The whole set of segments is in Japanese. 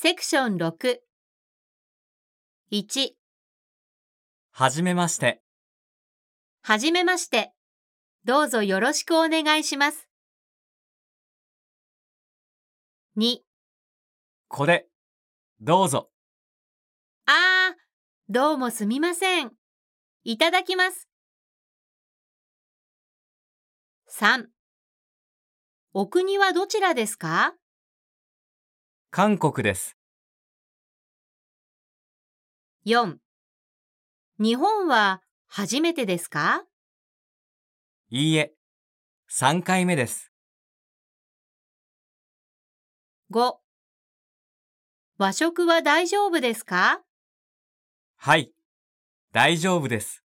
セクション6。1、はじめまして。はじめまして。どうぞよろしくお願いします。2、これ、どうぞ。あー、どうもすみません。いただきます。3、お国はどちらですか？韓国です。?4、日本は初めてですか？いいえ、3回目です。?5、和食は大丈夫ですか？はい、大丈夫です。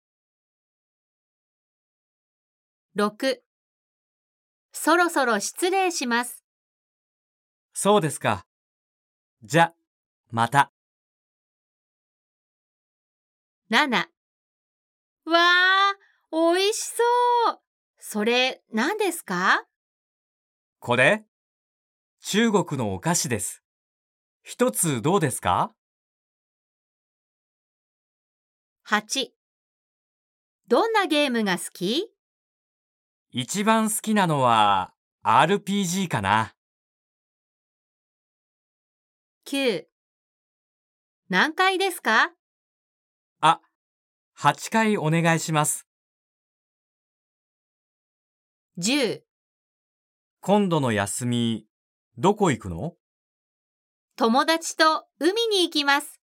?6、そろそろ失礼します。そうですか。じゃ、また。7わー、おいしそうそれ何ですか？これ中国のお菓子です。一つどうですか ?8 どんなゲームが好き？一番好きなのは RPG かな。?9 何回ですか？あ、8回お願いします。?10 今度の休み、どこ行くの？友達と海に行きます。